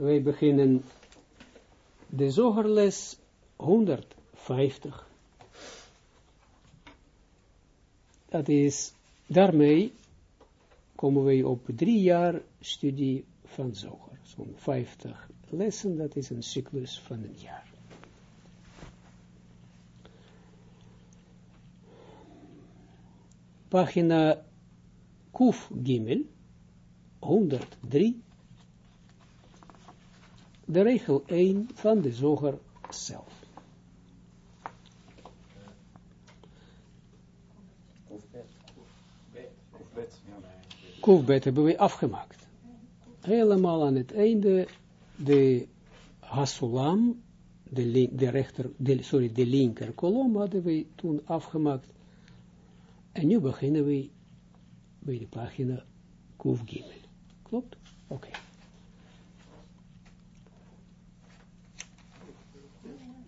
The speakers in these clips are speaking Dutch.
wij beginnen de zogerles 150. Dat is, daarmee komen wij op drie jaar studie van zoger. Zo'n 50 lessen, dat is een cyclus van een jaar. Pagina Kuf Gimel, 103, de regel 1 van de zoger zelf. Kufbet hebben we afgemaakt. Helemaal aan het einde de Hasulam, de, de rechter, de, sorry, de linker kolom hadden we toen afgemaakt. En nu beginnen we bij de pagina Gimel. Klopt? Oké.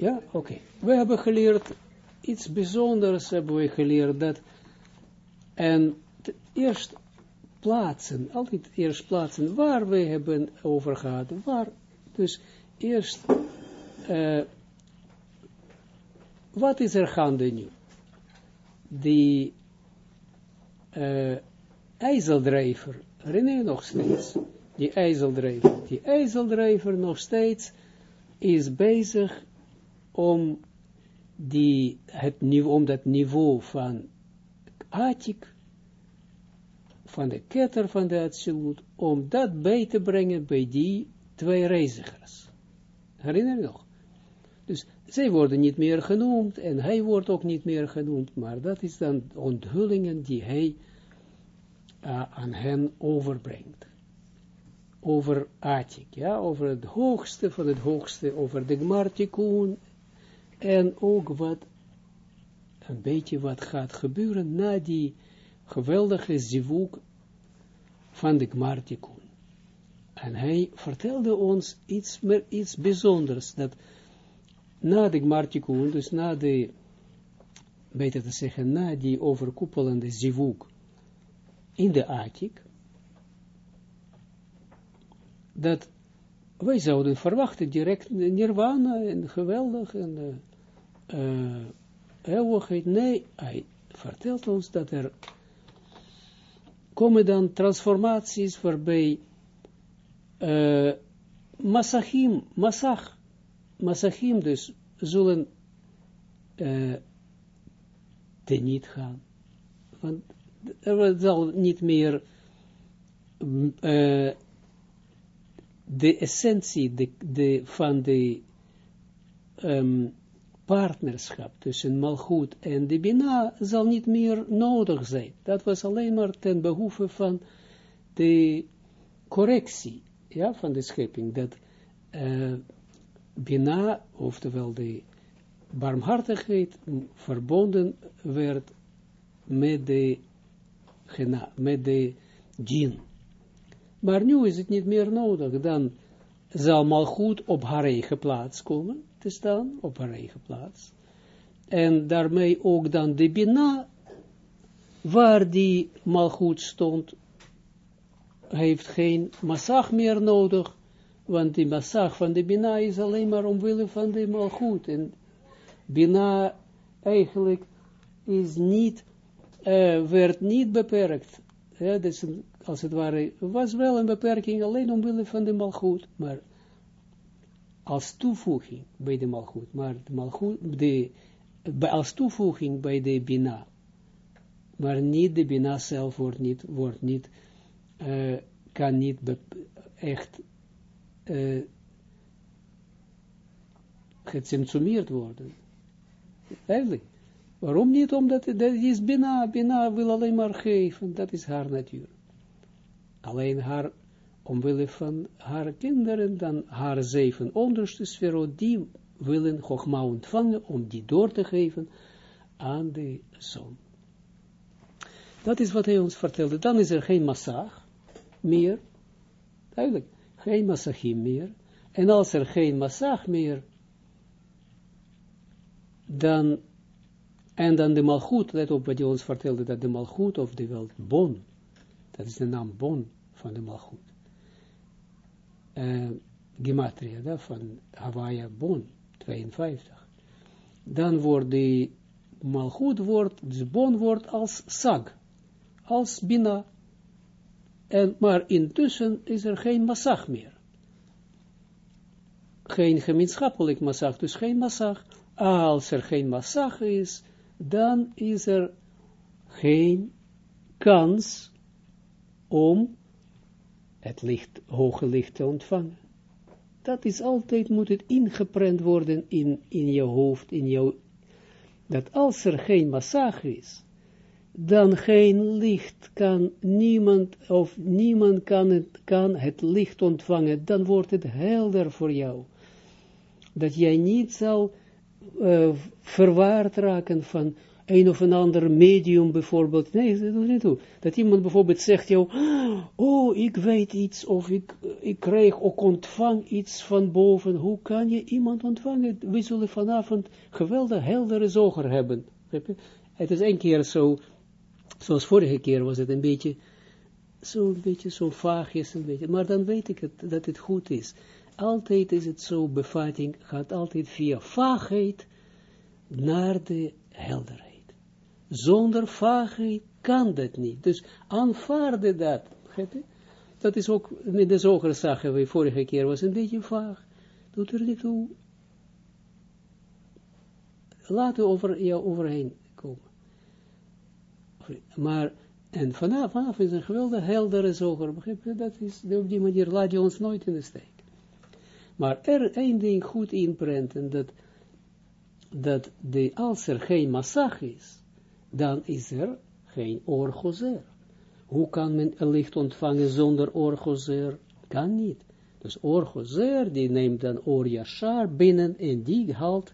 Ja, oké. We hebben geleerd, iets bijzonders hebben we geleerd, dat, en eerst plaatsen, altijd eerst plaatsen, waar we hebben over gehad, waar, dus eerst, uh, wat is er gaande nu? Die uh, ijzeldrijver, René nog steeds, die ijzeldrijver, die ijzeldrijver nog steeds is bezig om, die, het, om dat niveau van Atik, van de ketter van de Atsilut, om dat bij te brengen bij die twee reizigers. Herinner je nog? Dus zij worden niet meer genoemd en hij wordt ook niet meer genoemd, maar dat is dan onthullingen die hij uh, aan hen overbrengt. Over Atik, ja, over het hoogste van het hoogste, over de Gmartikun en ook wat, een beetje wat gaat gebeuren na die geweldige zivuk van de Gmartikun. En hij vertelde ons iets, meer, iets bijzonders, dat na de Gmartikun, dus na de, beter te zeggen, na die overkoepelende zivuk in de Atik, dat wij zouden verwachten direct nirvana en geweldig en uh. Nee, hij vertelt ons dat er komen dan transformaties waarbij uh, Masachim, Masach, Masachim dus zullen uh, teniet gaan. Want er zal niet meer uh, de essentie de, de, van de um, partnerschap tussen Malchut en de Bina zal niet meer nodig zijn. Dat was alleen maar ten behoeve van de correctie ja, van de schepping. Dat uh, Bina, oftewel de barmhartigheid, verbonden werd met de, met de djinn. Maar nu is het niet meer nodig. Dan zal Malchut op haar eigen plaats komen te staan, op haar eigen plaats. En daarmee ook dan de Bina, waar die Malchut stond, heeft geen massag meer nodig, want die massag van de Bina is alleen maar omwille van de Malchut. En Bina eigenlijk is niet, uh, werd niet beperkt. Dus als het ware, was wel een beperking alleen omwille van de malgoed, maar als toevoeging bij de malgoed, maar de malgoed, de, als toevoeging bij de bina, maar niet de bina zelf wordt niet, wordt niet, uh, kan niet echt uh, worden. Eigenlijk. Waarom niet? Omdat dat is Bina. Bina wil alleen maar geven. Dat is haar natuur. Alleen haar, omwille van haar kinderen, dan haar zeven onderste sfero, die willen Chogma ontvangen, om die door te geven aan de zon. Dat is wat hij ons vertelde. Dan is er geen massag meer. Duidelijk, geen massagim meer. En als er geen massag meer, dan en dan de malgoed, let op wat hij ons vertelde, dat de malgoed of de welt bon, dat is de naam bon van de malgoed. Uh, gematria, van Hawaii Bon, 52. Dan wordt die malchut wordt, dus bon wordt als sag, als bina. En, maar intussen is er geen massag meer. Geen gemeenschappelijk massag, dus geen massag. Als er geen massag is, dan is er geen kans om het licht, hoge licht te ontvangen. Dat is altijd, moet het ingeprent worden in, in je hoofd, in jouw, dat als er geen massage is, dan geen licht kan niemand, of niemand kan het, kan het licht ontvangen, dan wordt het helder voor jou. Dat jij niet zal uh, verwaard raken van een of een ander medium bijvoorbeeld, nee, dat doet niet toe. Dat iemand bijvoorbeeld zegt jou, oh, ik weet iets, of ik, ik krijg ook ontvang iets van boven. Hoe kan je iemand ontvangen? We zullen vanavond geweldig heldere zoger hebben. Het is een keer zo, zoals vorige keer was het een beetje, zo een beetje zo vaagjes, een beetje, maar dan weet ik het, dat het goed is. Altijd is het zo, bevatting gaat altijd via vaagheid naar de helderheid. Zonder vaagheid kan dat niet. Dus aanvaarde dat. Dat is ook, met de zoger zagen we vorige keer, was een beetje vaag. Doet er niet toe. Laten over jou overheen komen. Maar, en vanaf, vanaf is een geweldig heldere zoger. Begrijp? Dat is, op die manier laat je ons nooit in de steek. Maar er één ding goed inprenten, dat, dat de, als er geen massage is, dan is er geen orgozer. Hoe kan men een licht ontvangen zonder orgozer? Kan niet. Dus orgozer, die neemt dan or yashar binnen en die haalt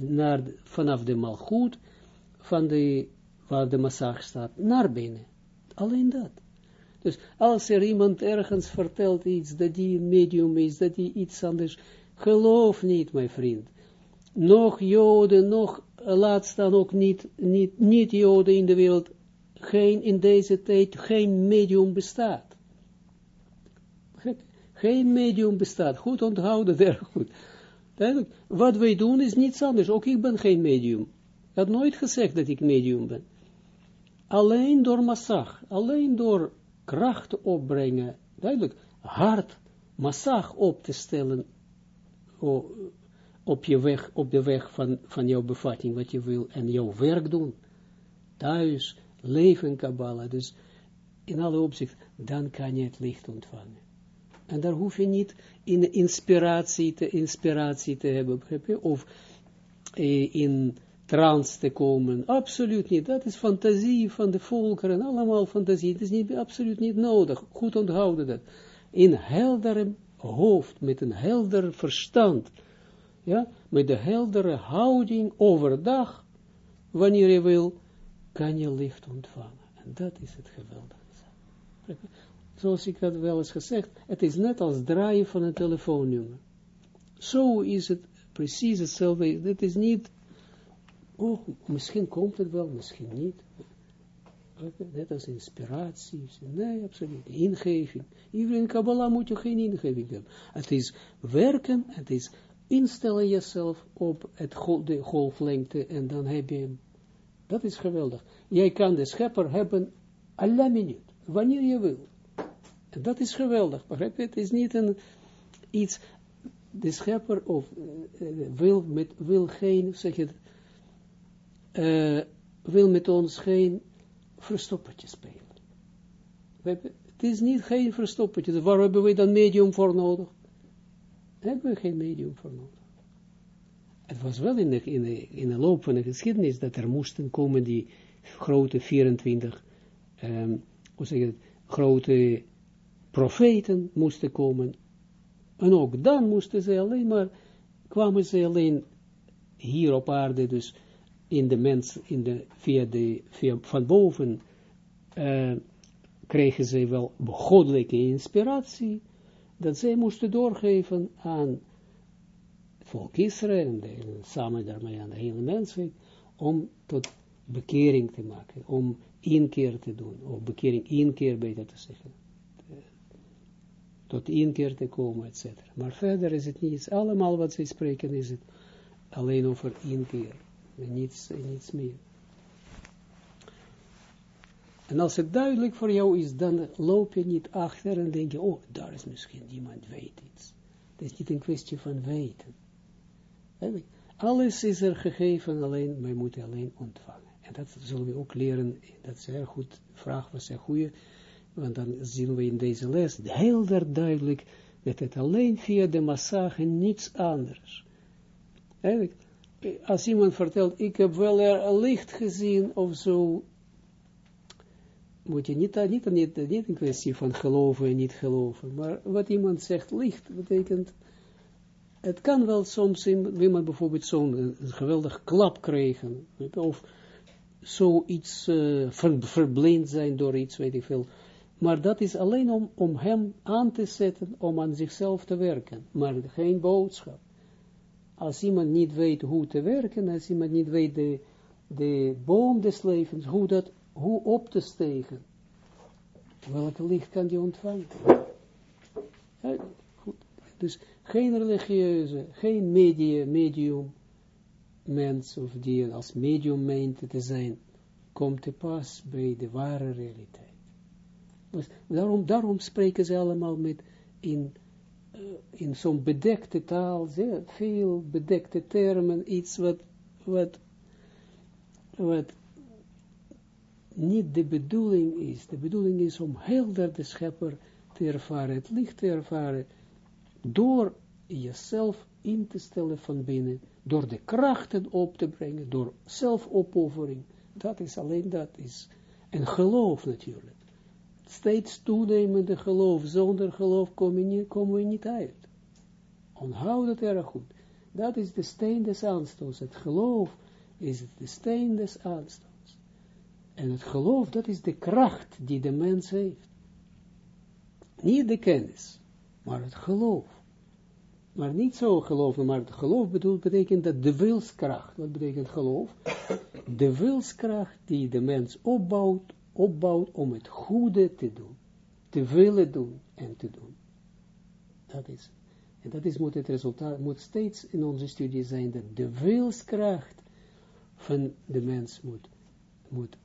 naar, vanaf de malgoed, van de, waar de massage staat, naar binnen. Alleen dat. Dus als er iemand ergens vertelt iets, dat die medium is, dat die iets anders, geloof niet, mijn vriend. Nog joden, nog laat staan ook niet, niet, niet joden in de wereld, geen, in deze tijd, geen medium bestaat. Geen medium bestaat. Goed onthouden, erg goed. Wat wij doen is niets anders. Ook ik ben geen medium. Ik had nooit gezegd dat ik medium ben. Alleen door massag, alleen door kracht opbrengen, duidelijk, hard massag op te stellen, op, je weg, op de weg van, van jouw bevatting, wat je wil, en jouw werk doen, thuis, leven Kabbalah, dus in alle opzichten, dan kan je het licht ontvangen. En daar hoef je niet in inspiratie te, inspiratie te hebben, of eh, in trance te komen, absoluut niet, dat is fantasie van de volkeren, allemaal fantasie, het is niet, absoluut niet nodig, goed onthouden dat, in heldere hoofd, met een helder verstand, ja, met de heldere houding overdag, wanneer je wil, kan je licht ontvangen. En dat is het geweldige. Zoals ik had wel eens gezegd, het is net als draaien van een telefoonnummer. Zo is het precies hetzelfde. Het is niet, oh, misschien komt het wel, misschien niet. Net als inspiratie. Nee, absoluut. Ingeving. Hier in Kabbalah moet je geen ingeving hebben. Het is werken, het is instellen jezelf op het, de golflengte en dan heb je hem. Dat is geweldig. Jij kan de schepper hebben alle minuut, wanneer je wil. En dat is geweldig, begrijp je? Het is niet een, iets, de schepper of, uh, wil, met, wil geen, zeg je, uh, wil met ons geen verstoppertje spelen. Het is niet geen verstoppertje. Waar hebben we dan medium voor nodig? Hebben we geen medium voor nodig. Het was wel in de, in, de, in de loop van de geschiedenis dat er moesten komen die grote 24, um, ehm, hoe zeg je grote profeten moesten komen. En ook dan moesten ze alleen maar, kwamen ze alleen hier op aarde, dus in de mens, in de, via de, via, van boven, uh, kregen ze wel goddelijke inspiratie, dat zij moesten doorgeven aan volk Israël, en, de, samen daarmee aan de hele mensheid, om tot bekering te maken, om inkeer te doen, of bekering inkeer beter te zeggen. tot één keer te komen, etc. Maar verder is het niets, allemaal wat zij spreken is het alleen over één keer, niets, niets meer. En als het duidelijk voor jou is, dan loop je niet achter en denk je, oh, daar is misschien iemand weet iets. Het is niet een kwestie van weten. Alles is er gegeven, alleen, wij moeten alleen ontvangen. En dat zullen we ook leren, dat is een goed, vraag was een goede, want dan zien we in deze les heel duidelijk dat het alleen via de massage niets anders. Als iemand vertelt, ik heb wel er licht gezien of zo, moet je niet, niet, niet, niet een kwestie van geloven en niet geloven, maar wat iemand zegt licht, betekent, het kan wel soms iemand bijvoorbeeld zo'n geweldig klap krijgen, of zoiets uh, verblind zijn door iets, weet ik veel, maar dat is alleen om, om hem aan te zetten, om aan zichzelf te werken, maar geen boodschap. Als iemand niet weet hoe te werken, als iemand niet weet de, de boom des levens, hoe dat hoe op te stegen. Welke licht kan die ontvangen? goed. Dus geen religieuze, geen medium, medium mens of die als medium meent te zijn, komt te pas bij de ware realiteit. Dus daarom, daarom spreken ze allemaal met in, uh, in zo'n bedekte taal, veel bedekte termen, iets wat, wat, wat niet de bedoeling is. De bedoeling is om helder de schepper te ervaren, het licht te ervaren, door jezelf in te stellen van binnen, door de krachten op te brengen, door zelfopoffering. Dat is alleen dat is. En geloof natuurlijk. Steeds toenemende geloof. Zonder geloof komen we niet, we niet uit. Onthoud het erg goed. Dat is de steen des aanstoots. Het geloof is de steen des aanstoots. En het geloof, dat is de kracht die de mens heeft. Niet de kennis, maar het geloof. Maar niet zo geloven, maar het geloof bedoelt, betekent dat de wilskracht. Wat betekent geloof? De wilskracht die de mens opbouwt, opbouwt om het goede te doen. Te willen doen en te doen. Dat is En dat is, moet het resultaat, moet steeds in onze studie zijn, dat de wilskracht van de mens moet, moet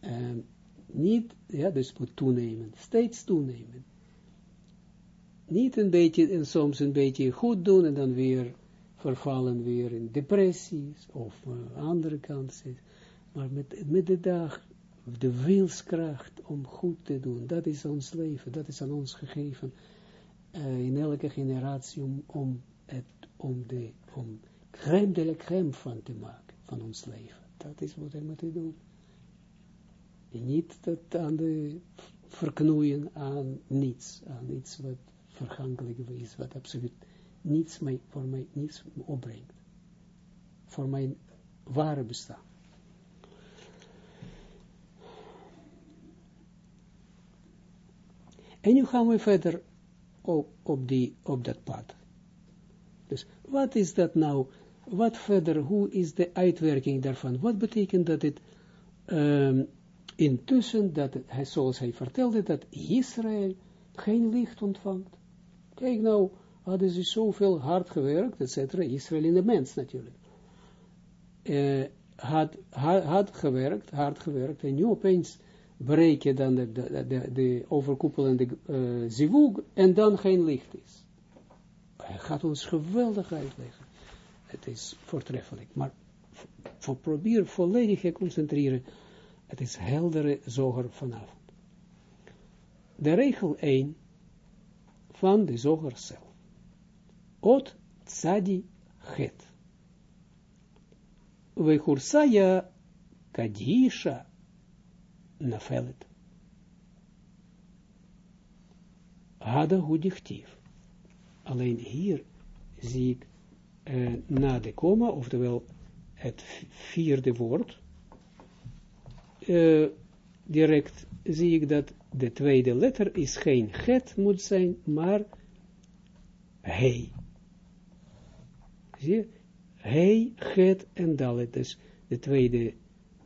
um, niet, ja, dus moet toenemen, steeds toenemen. Niet een beetje, en soms een beetje goed doen en dan weer vervallen weer in depressies of uh, andere kanten. Maar met, met de dag, de wilskracht om goed te doen, dat is ons leven, dat is aan ons gegeven uh, in elke generatie om, om, het, om de, om crème de la crème van te maken, van ons leven. Dat is wat we moeten doen. Niet dat aan de verknoeien aan niets, aan iets wat vergankelijk is, wat absoluut niets mij, voor mij niets opbrengt. Voor mijn ware bestaan. En nu gaan we verder op, op, die, op dat pad. Dus wat is dat nou? Wat verder, hoe is de uitwerking daarvan? Wat betekent dat het um, intussen, dat hij, zoals hij vertelde, dat Israël geen licht ontvangt. Kijk nou, hadden ze zoveel hard gewerkt, et cetera, Israël in de mens natuurlijk. Uh, had, had, had, gewerkt, hard gewerkt, en nu opeens breek je dan de, de, de, de overkoepelende uh, zivug, en dan geen licht is. Hij gaat ons geweldig uitleggen. Het is voortreffelijk, maar voor probeer volledig te concentreren het is heldere zoger vanavond. De regel 1 van de zoger zelf. Ot tzadi het. Vechursaya kadisha nafelet. Hada hudichtief. Alleen hier zie ik uh, na de komma, oftewel het vierde woord, uh, direct zie ik dat de tweede letter is geen het moet zijn, maar hij. Zie je? Hij, het en dalet. Dus de tweede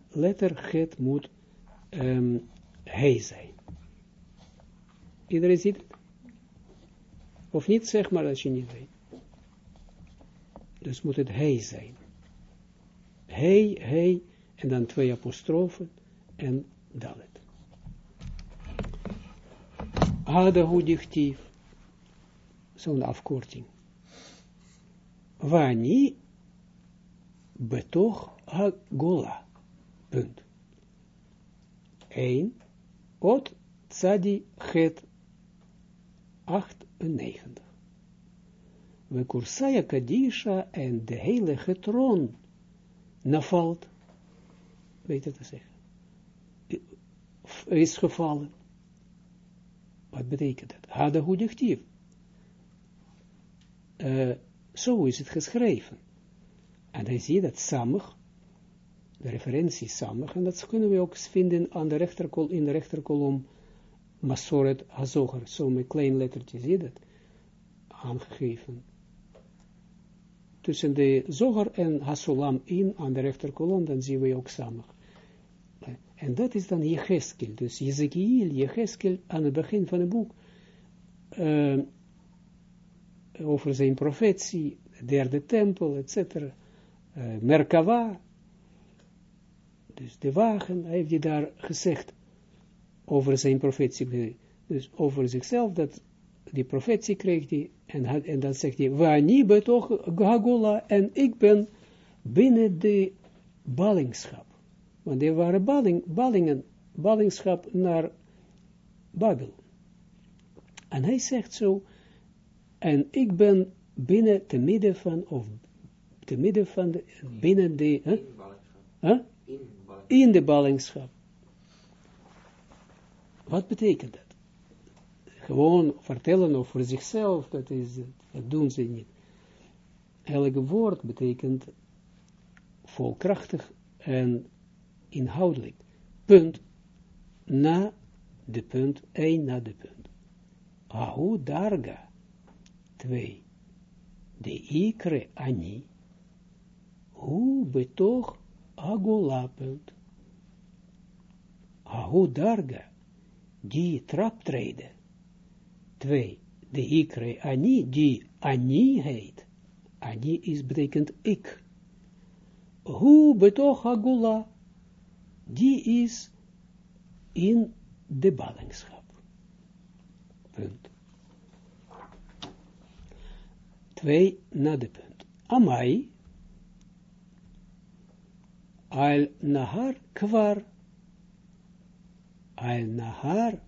letter het moet um, hij zijn. Iedereen ziet het? Of niet, zeg maar als je niet weet. Dus moet het hij zijn. Hij, hij, en dan twee apostrofen en dalet. Hadahu dichtief. Zo'n afkorting. Wani betoch hagola. Punt. 1. Ot tzadi het 98. We kursaya kadisha en de heilige troon navalt. Weet je te zeggen. Is gevallen. Wat betekent dat? Hada goedjectief. Uh, zo is het geschreven. En hij ziet dat samig, de referentie samig, en dat kunnen we ook vinden aan de rechterkol, in de rechterkolom Masoret Hazoger, zo met klein lettertje, zie je dat? Aangegeven. Tussen de Zoger en Hasulam in aan de rechterkolom, dan zien we ook samig. En dat is dan Jecheskel. Dus Jezekiel, Jecheskel, aan het begin van het boek, uh, over zijn profetie, derde tempel, etc. Uh, Merkava, dus de wagen, heeft hij daar gezegd, over zijn profetie, dus over zichzelf, dat die profetie kreeg hij, en, en dan zegt hij, Wani betoch Gagola, en ik ben binnen de ballingschap. Want er waren balling, ballingen, ballingschap naar Babel. En hij zegt zo, en ik ben binnen te midden van, of te midden van, de, binnen de? Huh? in de ballingschap. Wat betekent dat? Gewoon vertellen over zichzelf, dat, is, dat doen ze niet. Elk woord betekent volkrachtig en inhoudelijk. Punt na de punt, één na de punt. Ahu darga, twee. De ikre ani, hu betoch agula punt. Ahu darga, die traptreden. Twee. De ikre ani, die ani heet. Ani is betekent ik. Hu betoch agula, die is in de ballingschap. Punt. Twee na de punt. Amai, al nahar kwar, al nahar,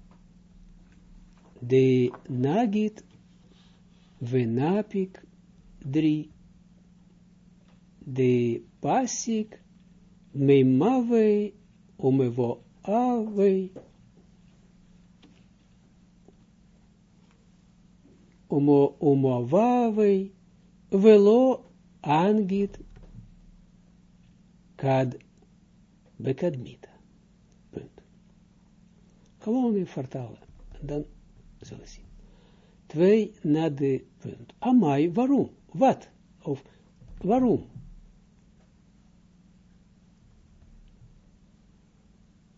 de nagit, venapik, drie, de pasik, meimavei, umevo avei, umo umovavei, velo angit kad bekadmita. Punt. Gewoon vertalen. En dan zullen we zien. Twee na de punt. Amai, waarom? Wat? Of waarom?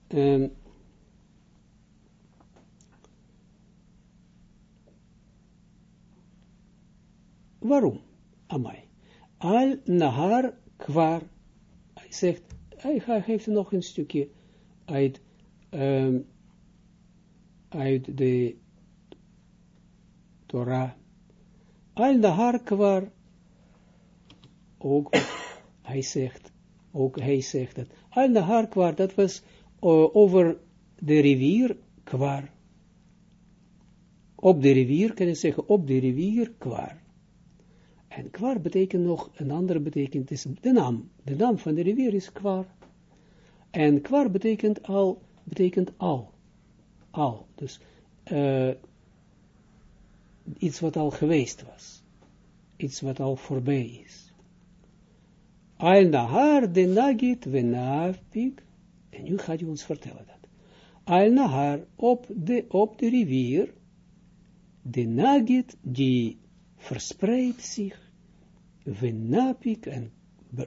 Um, waarom? Amai. Al nahar kwar. Hij zegt, hij geeft nog een stukje uit, um, uit de Torah. Al nahar kwar. Ook hij zegt, ook hij zegt dat. Al nahar kwar, dat was over de rivier Kwar. Op de rivier, kan je zeggen, op de rivier Kwar. En Kwar betekent nog, een andere betekent, is de naam. De naam van de rivier is Kwar. En Kwar betekent al, betekent al. Al. Dus uh, iets wat al geweest was. Iets wat al voorbij is. Al nahar de nagit venafpik en nu gaat hij ons vertellen dat. Al nahar op de, op de rivier, de nagit die verspreidt zich, venapik en,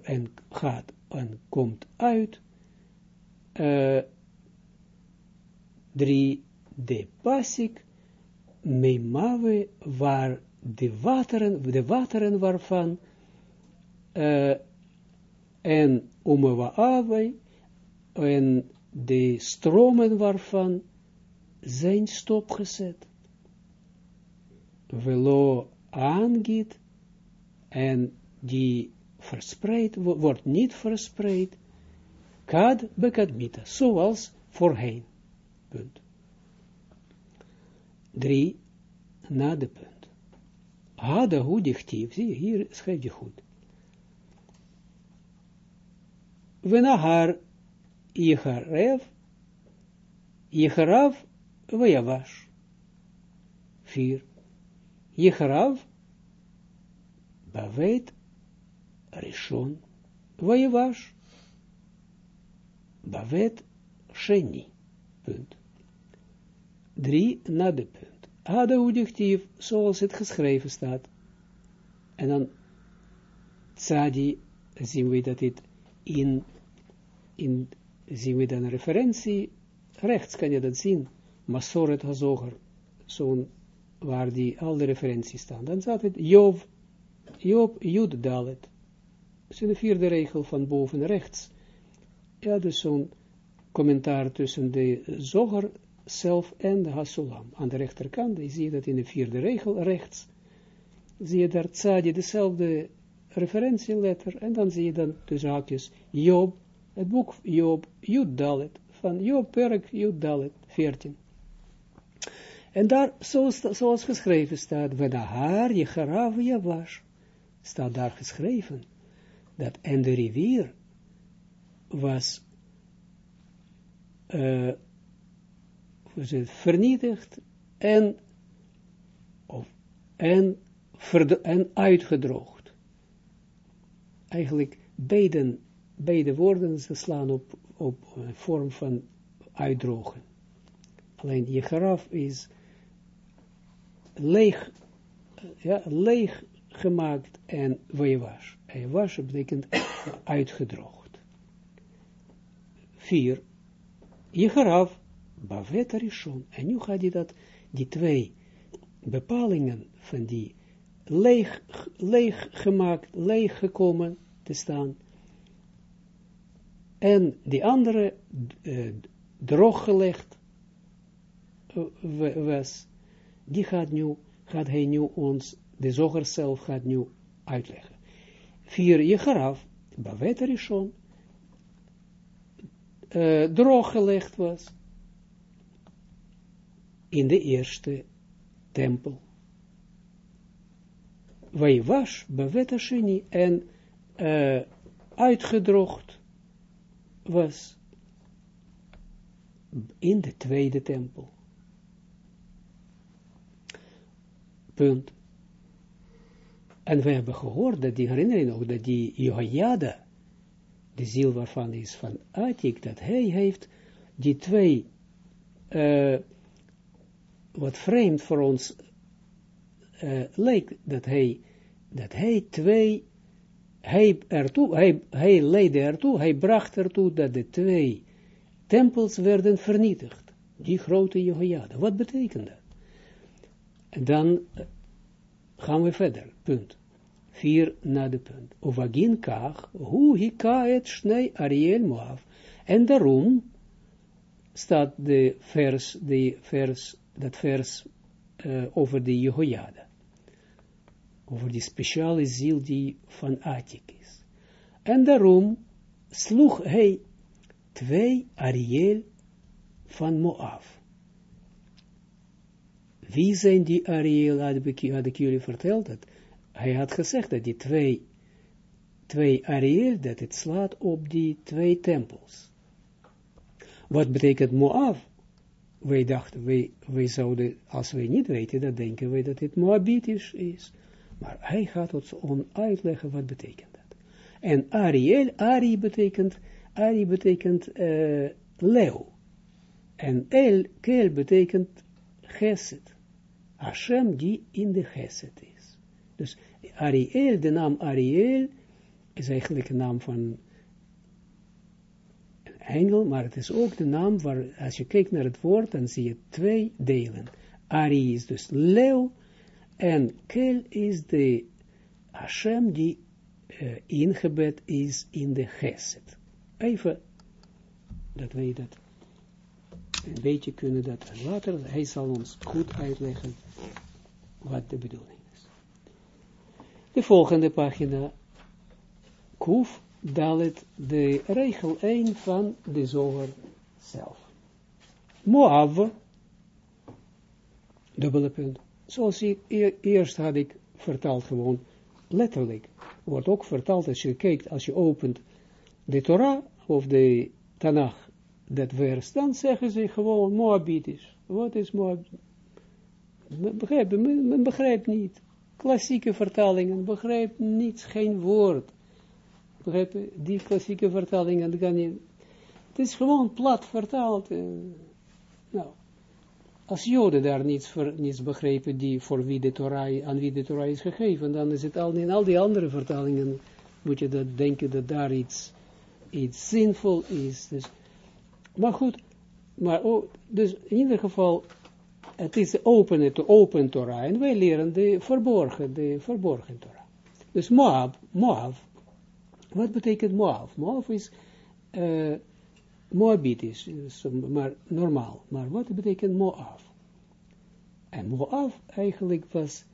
en gaat en komt uit, uh, drie, de pasik, meimave, waar de wateren, de wateren waarvan, uh, en Umewaawei, en de stromen waarvan zijn stopgezet. Velo aangiet, en die verspreid, wordt niet verspreid, kad bekadmita, zoals voorheen. Punt. Drie, na de punt. Hada hu dichtief, zie hier schrijf je goed. Venahar Yecharev, Yecharav, Vejavash. Vier. Yecharav, Bavet, Rishon, Vejavash. Bavet, Sheni. Punt. Drie na de punt. Hada udictief, zoals het geschreven staat. En dan tzadi, zien we dat dit in, in zien we dan een referentie, rechts kan je dat zien, Masoret Hazoger, zo'n, waar die al de referenties staan. Dan staat het Job, Job, Jud Dalet. Is in de vierde regel van boven rechts. Ja, dus zo'n commentaar tussen de Zoger zelf en de Hasulam. Aan de rechterkant, je zie je dat in de vierde regel rechts, zie je daar tzadi, dezelfde referentieletter, en dan zie je dan de zaakjes Job, het boek Job, Jud Dalet, van Job Perk, Jud Dalet, 14. En daar, zoals, zoals geschreven staat, Venahar, Jecharav, was, staat daar geschreven, dat en de rivier was uh, vernietigd en, of, en, en uitgedroogd. Eigenlijk beiden, beide woorden ze slaan op, op een vorm van uitdrogen. Alleen je graf is leeg, ja, leeg gemaakt en was. En was betekent uitgedroogd. Vier. Je graf Bavet Arishon. En nu gaat hij dat, die twee bepalingen van die leeg, leeg gemaakt, leeg gekomen te staan. En die andere uh, drooggelegd uh, was, die gaat nu, gaat hij nu ons, de zoger zelf gaat nu uitleggen. Vier, je graf, Bavet Arishon, uh, drooggelegd was in de eerste tempel. Wij was Asheni en uitgedroogd was in de tweede tempel. Punt. En we hebben gehoord dat die herinnering nog, dat die Jehoiada, de ziel waarvan is van Atik, dat hij heeft die twee uh, wat vreemd voor ons uh, leek, dat hij, dat hij twee, hij ertoe, hij, hij leidde ertoe, hij bracht ertoe dat de twee tempels werden vernietigd. Die grote Jehoiada. Wat betekent dat? En dan uh, gaan we verder. Punt. Vier na de punt. Ovagin kach, hu hika et shnei Ariel Moav. En daarom staat de vers, de vers dat vers uh, over de Jehoiada. Over die speciale ziel die van Atik is. En daarom sloeg hij twee Ariel van Moab. Wie zijn die Ariel, had ik, had jullie verteld, dat hij had gezegd dat die twee, twee Ariel, dat het slaat op die twee tempels. Wat betekent Moab? wij dachten, wij, wij zouden, als wij niet weten, dan denken wij dat het Moabitisch is. Maar hij gaat ons on uitleggen wat betekent dat. En Ariel, Ari betekent, Ari betekent uh, leeuw. En El, Kel betekent Geset. Hashem die in de Geset is. Dus Ariel, de naam Ariel, is eigenlijk een naam van engel, maar het is ook de naam waar, als je kijkt naar het woord, dan zie je twee delen. Ari is dus leeuw, En kel is de Hashem die uh, ingebed is in de Geset. Even, dat wij dat een beetje kunnen dat later, hij zal ons goed uitleggen wat de bedoeling is. De volgende pagina, Kuf Dalet, de regel 1 van de zoger zelf. Moab, dubbele punt. Zoals ik e-, eerst had ik vertaald gewoon letterlijk. Wordt ook vertaald als je kijkt, als je opent de Torah of de Tanach, dat vers, dan zeggen ze gewoon Moabitisch. Wat is Moab? Begrijp, men begrijpt niet. Klassieke vertalingen begrijpt niets, geen woord. Begrijp Die klassieke vertalingen, kan niet. Het is gewoon plat vertaald. Uh, nou, als Joden daar niets, voor, niets begrepen, die voor wie de Torah, aan wie de Torah is gegeven, dan is het al in al die andere vertalingen, moet je dat denken dat daar iets, iets zinvol is. Dus, maar goed, maar oh, dus in ieder geval, het is de open, open Torah, en wij leren de verborgen, de verborgen Torah. Dus Moab, Moab, wat betekent Moab? Moab is uh, Moabitisch, maar normaal. Maar wat betekent Moab? En Moab eigenlijk was,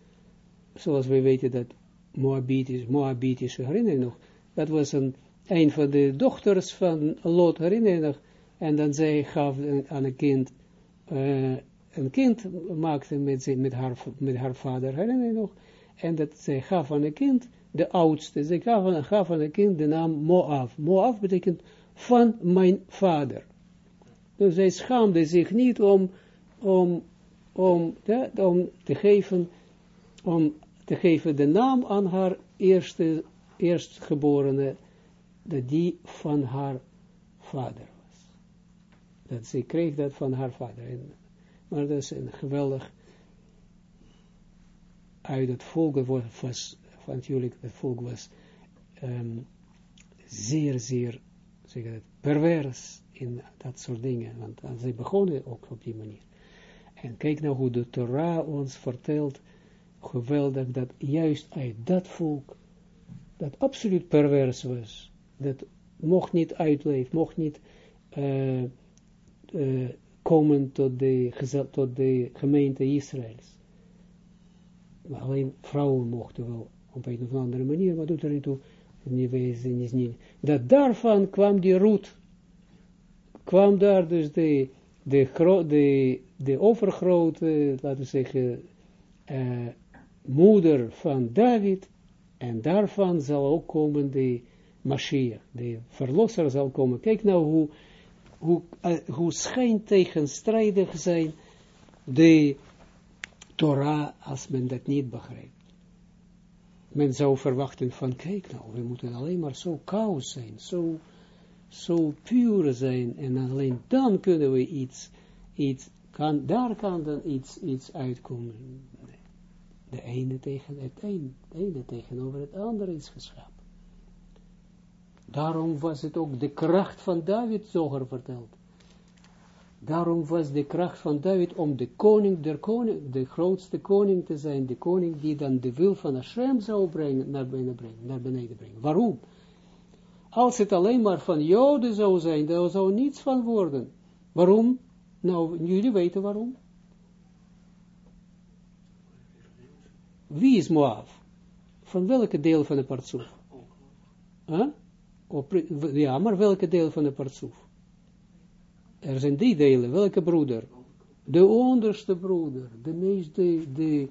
zoals we weten dat Moabitisch, Moabitisch, herinner je nog, dat was een, een van de dochters van Lot, herinner je nog, en dan zij gaf aan een kind, uh, een kind maakte met, met, haar, met haar vader, herinner je nog, en dat zij gaf aan een kind, de oudste, zij gaf, gaf aan een kind de naam Moab. Moab betekent van mijn vader. Dus zij schaamde zich niet om, om, om, om te geven, om te geven de naam aan haar eerste, eerstgeborene, dat die van haar vader was. Dat ze kreeg dat van haar vader. En, maar dat is een geweldig, uit het volk was, natuurlijk, het volk was um, zeer, zeer pervers in dat soort dingen. Want ze begonnen ook op die manier. En kijk nou hoe de Torah ons vertelt, geweldig, dat juist uit dat volk, dat absoluut pervers was, dat mocht niet uitleven, mocht niet uh, uh, komen tot de, tot de gemeente Israëls. Maar alleen vrouwen mochten wel op een of andere manier, maar doet er niet toe, Dat daarvan kwam die roet, kwam daar dus de, de, de, overgrote, laten we zeggen, moeder van David, en daarvan zal ook komen de Mashiach, de verlosser zal komen. Kijk nou hoe, hoe, uh, hoe schijntegenstrijdig zijn de Torah, als men dat niet begrijpt men zou verwachten van, kijk nou, we moeten alleen maar zo koud zijn, zo, zo puur zijn, en alleen dan kunnen we iets, iets kan, daar kan dan iets, iets uitkomen. De ene tegen het ene, de ene tegenover het andere is geschapen. Daarom was het ook de kracht van David zoger verteld. Daarom was de kracht van David om de koning der de grootste koning te zijn, de koning die dan de wil van Hashem zou brengen, naar beneden brengen. Naar beneden brengen. Waarom? Als het alleen maar van Joden zou zijn, daar zou niets van worden. Waarom? Nou, jullie weten waarom. Wie is Moab? Van welke deel van de partsoef? Huh? Ja, maar welke deel van de partsoef? Er zijn drie delen. Welke broeder? De onderste broeder, de meest, de, de,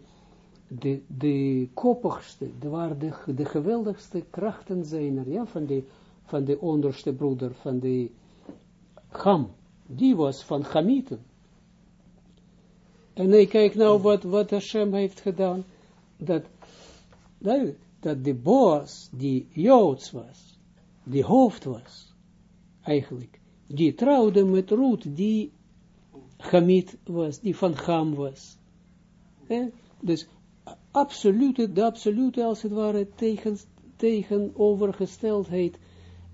de, de koppigste, de, waar de, geweldigste krachten zijn er, ja, van de, van de onderste broeder, van de Ham. Die was van Hamieten. En ik kijk nou wat, wat Hashem heeft gedaan, dat, dat, dat de Boas, die Joods was, die hoofd was, eigenlijk, die trouwde met Ruth, die Hamid was, die van Ham was. Dus absolute, de absolute, als het ware, tegen, tegenovergesteldheid.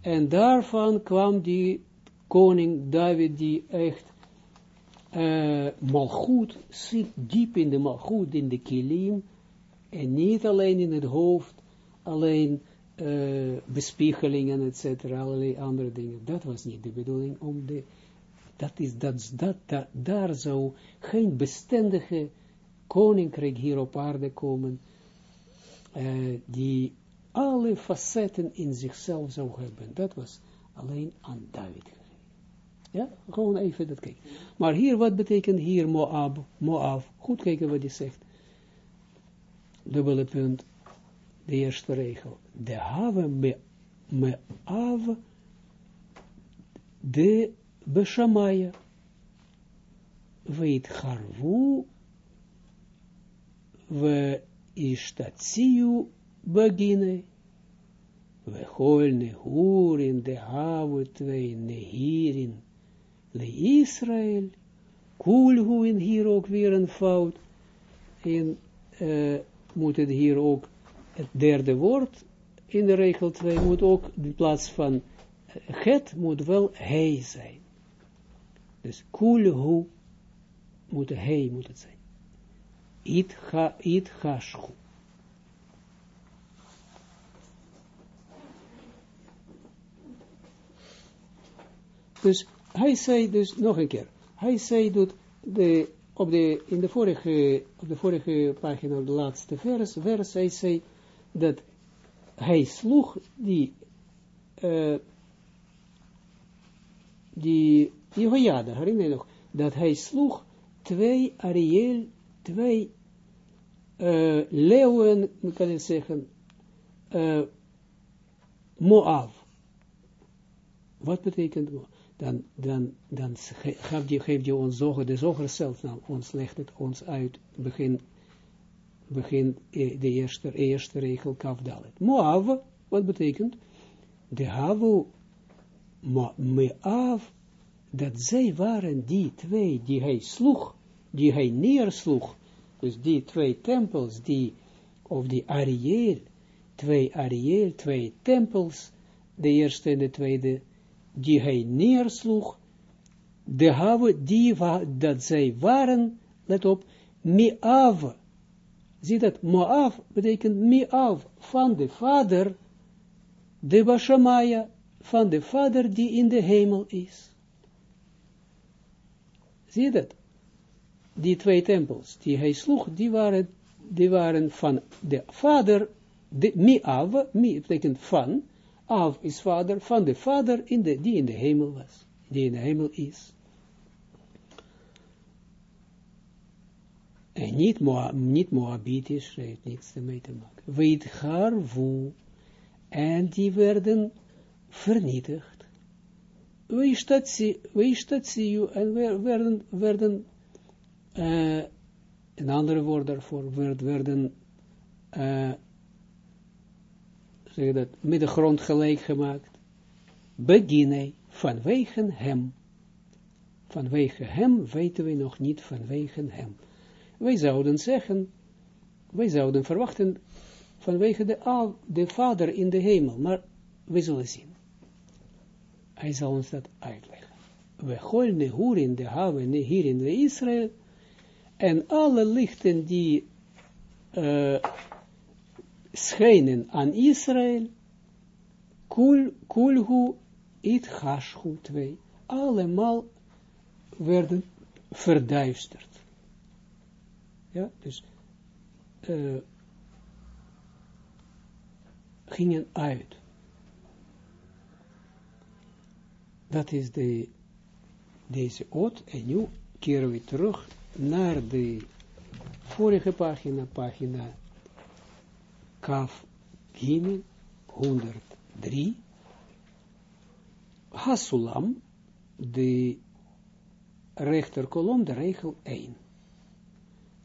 En daarvan kwam die koning David, die echt uh, malgoed, zit diep in de malgoed, in de kilim, En niet alleen in het hoofd, alleen uh, bespiegelingen, et cetera, allerlei andere dingen. Dat was niet de bedoeling om de, dat is, dat, daar zou geen bestendige koninkrijk hier op aarde komen, uh, die alle facetten in zichzelf zou hebben. Dat was alleen aan David. Ja, gewoon even dat kijken. Maar hier, wat betekent hier Moab, Moab? Goed kijken wat hij zegt. Dubbele punt, de eerste regel. De have me, me av de beshamaya. Weet harvu we ishtatsiu begine. We hol nehurin de have twee nehirin le Israël. Kulhu in hier ook weer een fout. En uh, moet het hier ook het derde woord in de regel 2 moet ook in plaats van het moet wel hij zijn. Dus kulhu moet hij moet het zijn. It ha, it. Dus hij zei dus, nog een keer, hij zei dat de, op de, in de vorige, op de vorige pagina, de laatste vers, vers, hij zei dat hij sloeg die, uh, die Jehoiada, herinner je nog, dat hij sloeg twee Ariel, twee uh, leeuwen, kan ik zeggen, uh. Wat betekent dan, dan, dan geeft je, ons de zoger zelf nou, ons legt het ons uit, begin, begin eh, de eerste, eerste regel kafdalet. Moav, wat betekent? De havu meav, dat zij waren die twee die hij sloeg, die hij neersloeg, dus die twee tempels, die, of die Ariel, twee Ariel, twee tempels, de eerste en de tweede die hij neersloeg, de have die dat zij waren, let op, Mi'av. Zie dat, Moav betekent Mi'av, van de vader, de Bashamaya, van de vader die in de hemel is. Zie dat? Die twee tempels die hij sloeg, die waren, die waren van de vader, de Mi'av, Mi betekent van, Av is vader van de vader in de, die in de hemel was, die in de hemel is. En niet, Moab, niet Moabitisch, heeft niets ermee te maken. Weet Harvu, en die werden vernietigd. Weishtatziu, en werden, werden uh, een andere woord daarvoor, werden uh, zeg dat, met de gelijk gemaakt, beginnen vanwege hem. Vanwege hem weten we nog niet vanwege hem. Wij zouden zeggen, wij zouden verwachten vanwege de, de Vader in de hemel, maar we zullen zien. Hij zal ons dat uitleggen. We gooien hoer in de haven hier in de Israël, en alle lichten die uh, schijnen aan Israël, kul, kulhu it hashu twee, allemaal werden verduisterd. Ja, dus uh, gingen uit. Dat is de, deze oot, en nu keren we terug naar de vorige pagina, pagina Kaf Gimel 103. Hasulam, de rechterkolom, de regel 1.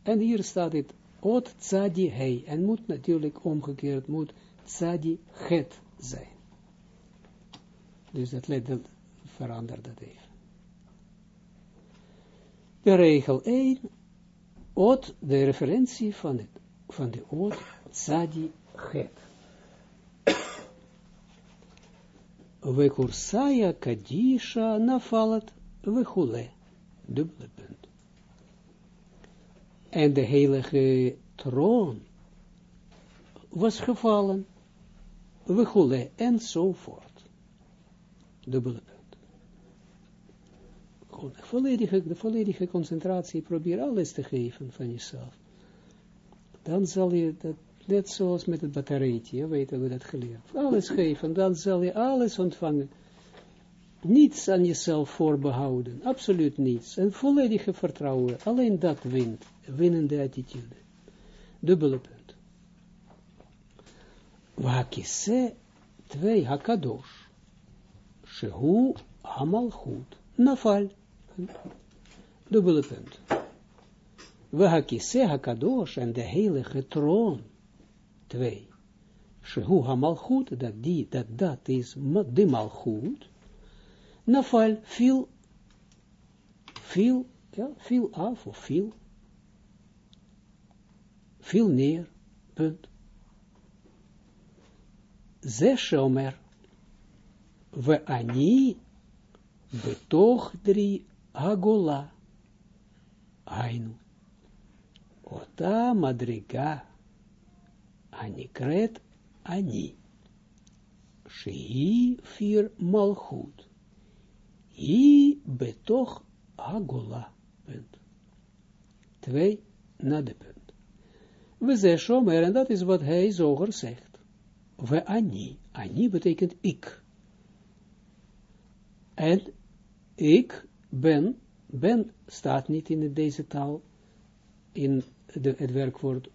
En hier staat het Ot Tzadi Hei. En moet natuurlijk omgekeerd, moet Tzadi Het zijn. Dus dat let, dat verandert dat even. De regel 1, Ot, de referentie van, het, van de Ot Tzadi Het. We kursaya kadisha nafalat we hule. Dubbele. En de heilige troon was gevallen, we enzovoort. Dubbele punt. De volledige, de volledige concentratie, probeer alles te geven van jezelf. Dan zal je dat, net zoals met het batterijtje, weet we dat geleerd. Alles geven, dan zal je alles ontvangen. Niets aan jezelf voorbehouden, absoluut niets. En volledige vertrouwen, alleen dat wint, winnende attitude. Dubbele punt. Wakise twee hakadosh, shehu hamalchut, nafal. Dubbele punt. Wakise hakadosh en de heilige troon, twee. Shehu hamalchut, dat die, dat dat is de malchut, nafal, viel, viel, ja, viel af of viel, viel neer, punt. Ze shomer, we ani, betoch drie, hagola, ainu. Ota madriga, anikret, ani. Shei vier malchut. I betoch hagola. Punt. Twee na de punt. We zeggen shomer, en dat is wat hij zoger zegt. We ani. Ani betekent ik. En ik ben, ben staat niet in deze taal, in de, het werkwoord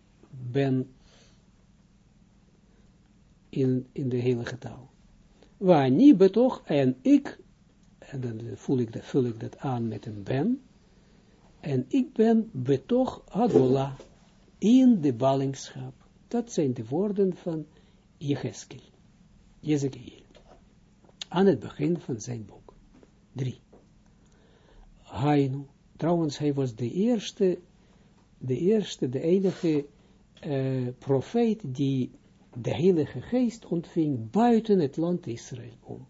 ben in, in de hele taal. Waar niet betoog en ik en dan voel ik dat, vul ik dat aan met een ben, en ik ben betoch Agola in de ballingschap. Dat zijn de woorden van Jecheskel, Jezekiel, aan het begin van zijn boek. 3. Hainu, trouwens hij was de eerste, de eerste, de enige uh, profeet die de Heilige Geest ontving buiten het land Israël om.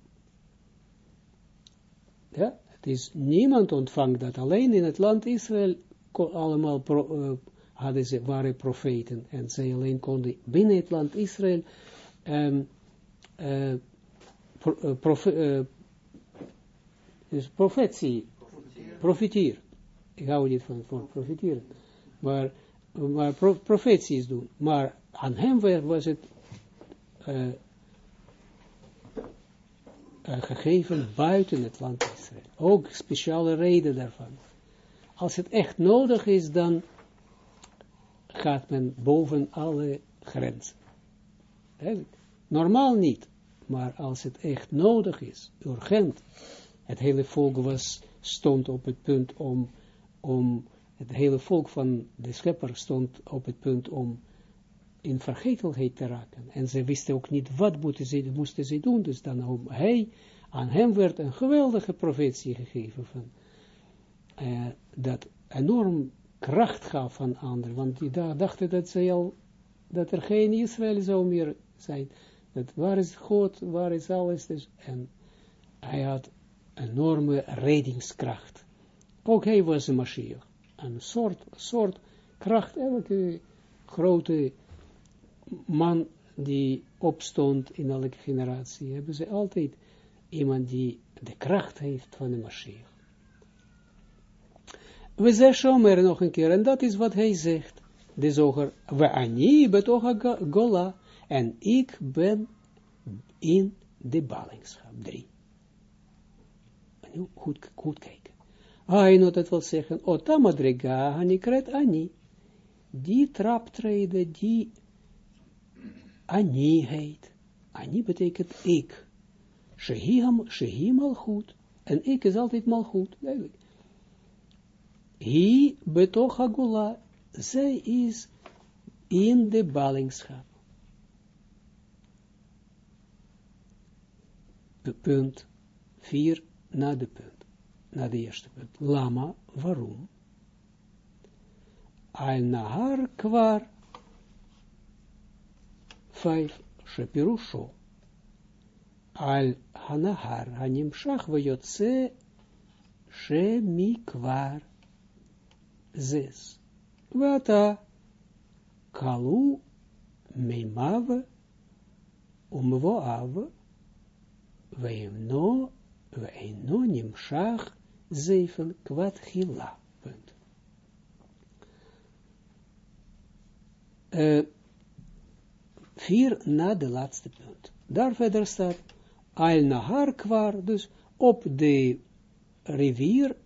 Ja, het is niemand ontvangt dat. Alleen in het land Israël allemaal pro, uh, hadden ze, waren profeten. En zij alleen konden binnen het land Israël um, uh, pro, uh, dus profetie, profiteer. Ik hou niet van, van profiteren. Maar, maar pro, profeties doen. Maar aan hem was het gegeven buiten het land Israël. Ook speciale reden daarvan. Als het echt nodig is, dan gaat men boven alle grenzen. Normaal niet, maar als het echt nodig is, urgent, het hele volk was, stond op het punt om, om het hele volk van de schepper stond op het punt om in vergetelheid te raken. En ze wisten ook niet wat moesten ze, moesten ze doen. Dus dan hij, aan hem werd een geweldige profetie gegeven van, uh, dat enorm kracht gaf aan anderen. Want die dachten dat ze al, dat er geen Israël zou meer zijn. Dat waar is God, waar is alles. Dus, en hij had enorme redingskracht. Ook hij was een Mashiach. Een soort, soort kracht, elke grote man die opstond in elke generatie, hebben ze altijd iemand die de kracht heeft van de Mashiach. We zeggen er nog een keer, en dat is wat hij zegt. De zoger, we ani betocha gola, en ik ben in de ballingschap. Drie. Goed, goed kijken. Hij dat wil zeggen, ota madriga, hanikret ani. Die traptreden, die Ani heet. Ani betekent ik. Shehi malchut. En ik is altijd malchut. Duidelijk. Hi betoch agula. Zij is in de ballingschap. Punt 4 na de punt. Na de eerste punt. Lama, waarom? Al nahar kwar vijf, Shepirusho. Al hanahar hanimshach vayotze shemikvar. Zes. Vata kalu Meimave, Umvoave, Weimno Nimshach, zeven kwad gila. Punt. Uh, vier na de laatste punt. Daar verder staat al nahar kwar, dus op de rivier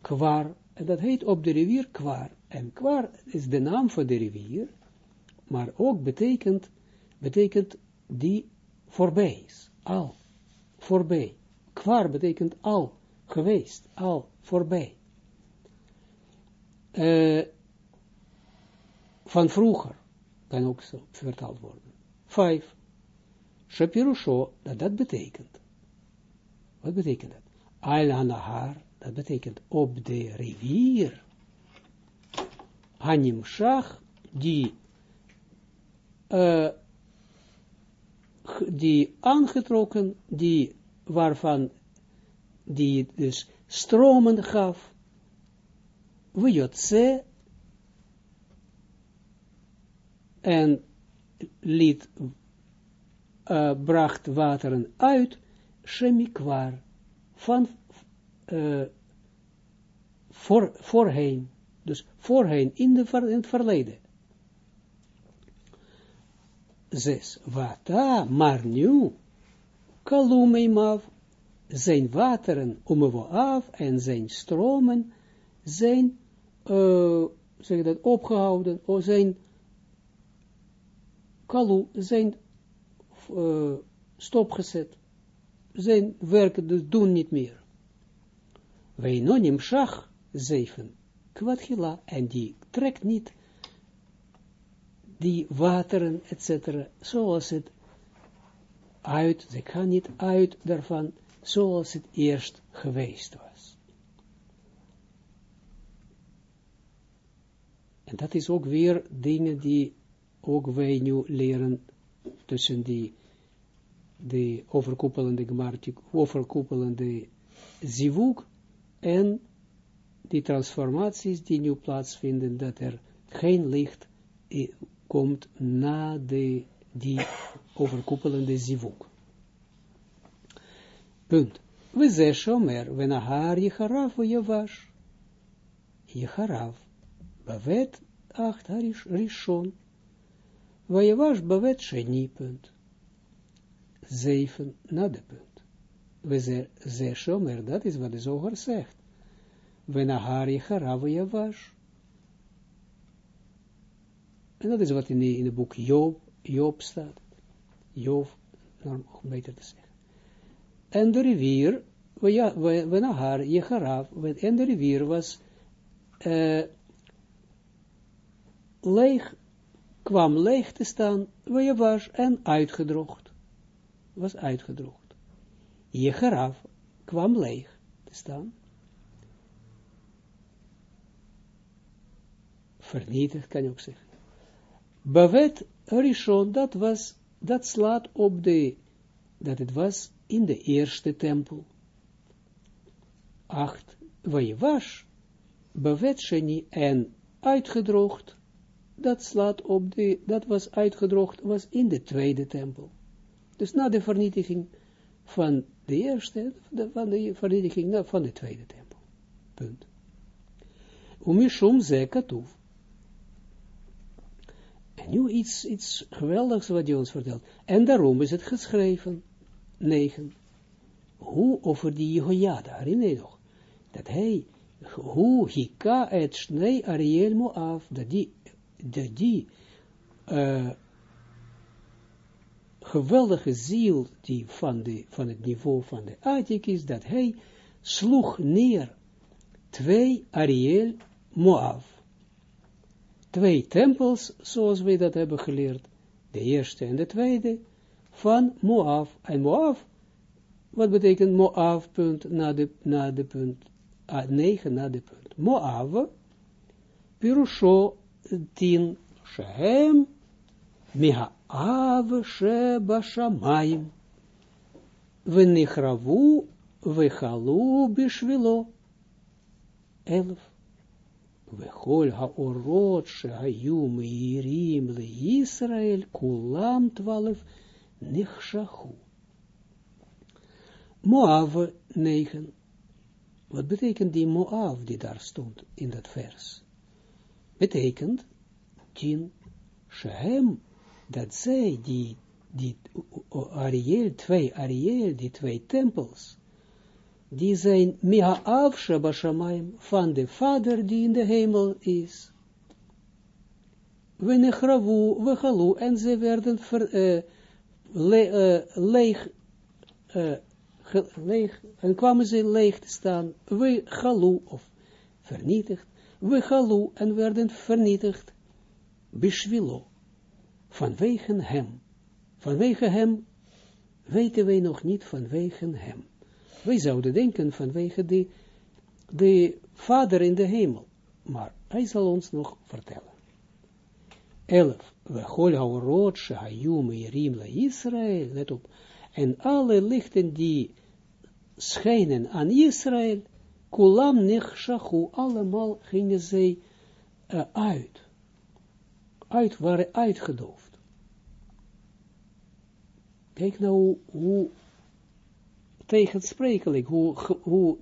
kwar, en dat heet op de rivier kwar. En kwar is de naam van de rivier, maar ook betekent, betekent die voorbij is, al, voorbij. Kwar betekent al, geweest, al, voorbij. Uh, van vroeger, kan ook vertaald worden. Vijf. Shapirusho, dat dat betekent. Wat betekent dat? Al hanahar, dat betekent op de rivier. Hanim Shach, die, uh, die aangetrokken, die waarvan, die dus stromen gaf, we en liet, uh, bracht wateren uit, chemikwar, van uh, voor, voorheen, dus voorheen, in, de, in het verleden. Zes, wata, maar nu, kalumeimav, zijn wateren af en zijn stromen zijn, uh, zeg dat, opgehouden, of zijn kalu zijn uh, stopgezet. Zijn werken dus doen niet meer. Weinonim shach zeven. Kwadhila. En die trekt niet die wateren, etc. Zoals het uit, ze kan niet uit daarvan, zoals het eerst geweest was. En dat is ook weer dingen die ook wij nu leren tussen die de overkoepelende gmartik, overkoepelende zivuk en die transformaties die nu plaatsvinden, dat er geen licht komt na de, die overkoepelende zivuk. Punt. We ze shomer, we nahar je yavash. Jecharav. Bavet acht harishon. Wajewash bavet sheni punt. Zeven na de punt. We ze shomer, dat is wat de zoger zegt. We nahari harav wajewash. En dat is wat in de boek Job, Job staat. Job, om beter te zeggen. En de rivier, we nahar jecharav, en de rivier was uh, leeg kwam leeg te staan, waar je was, en uitgedroogd. Was uitgedroogd. Je geraf kwam leeg te staan. Vernietigd, kan je ook zeggen. Bavet Rishon, dat was, dat slaat op de, dat het was in de eerste tempel. Acht, waar je was, Sheni, en uitgedroogd, dat slaat op de, dat was uitgedroogd, was in de tweede tempel. Dus na de vernietiging van de eerste, van de vernietiging van de tweede tempel. Punt. Umishum ze katoef. En nu iets, iets geweldigs wat hij ons vertelt. En daarom is het geschreven, 9. Hoe over die Jehoiada, herinner je nog? Dat hij, hoe hika et shnei Ariel Moab, dat die de, die uh, geweldige ziel die van, de, van het niveau van de Atik is, dat hij sloeg neer twee Ariel Moab. Twee tempels, zoals we dat hebben geleerd, de eerste en de tweede, van Moab. En Moab, wat betekent Moab, punt, na de, na de punt, ah, negen na de punt. Moab, Pirusho tien, shehem, miha-av sheba shamayim, v'nichravu v'chalu bishvilo, elf, Vechol haorot meirim le Israël kulam twaalf nichshachu. Moav 9. Wat betekent die Moav die daar stond in dat vers? Betekent tien Shehem, dat zij die, die Ariel, twee Ariel, die twee tempels, die zijn Miha'av Shabashamaim van de Vader die in de hemel is. We nechravu, we galu, en ze werden uh, le, uh, leeg, uh, leeg, en kwamen ze leeg te staan, we galu, of vernietigd, we galu, en werden vernietigd, bishvilo, vanwege hem. Vanwege hem weten wij nog niet vanwege hem. Wij zouden denken vanwege de, de vader in de hemel. Maar hij zal ons nog vertellen. 11. We haorot shehayu meirim la Israël. Op. En alle lichten die schijnen aan Israël, kulam nechshachu, allemaal gingen zij uit. Uit, waren uitgedoofd. Kijk nou hoe tegensprekelijk, hoe, hoe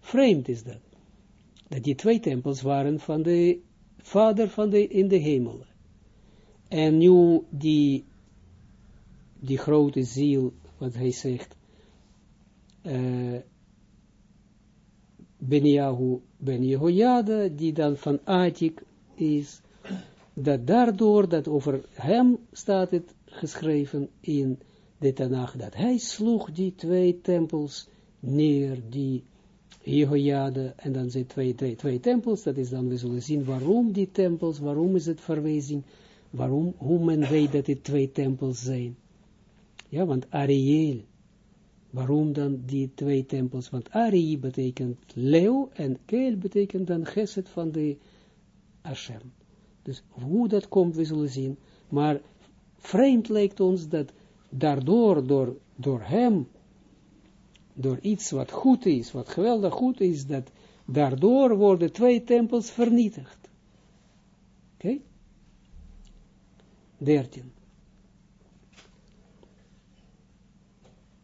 vreemd is dat. Dat die twee tempels waren van de vader van de, in de hemel. En nu die, die grote ziel, wat hij zegt, uh, Beniahu ben Jehoiada, die dan van Atik is, dat daardoor, dat over hem staat het geschreven in de Tanach, dat hij sloeg die twee tempels neer, die Jehoiade, en dan zijn twee, twee, twee tempels, dat is dan, we zullen zien waarom die tempels, waarom is het verwezen, waarom, hoe men weet dat het twee tempels zijn. Ja, want Ariel, waarom dan die twee tempels? Want Ari betekent leeuw en Keel betekent dan geset van de Hashem. Dus hoe dat komt, we zullen zien. Maar vreemd lijkt ons dat daardoor, door, door hem, door iets wat goed is, wat geweldig goed is, dat daardoor worden twee tempels vernietigd. Oké? Okay? 13.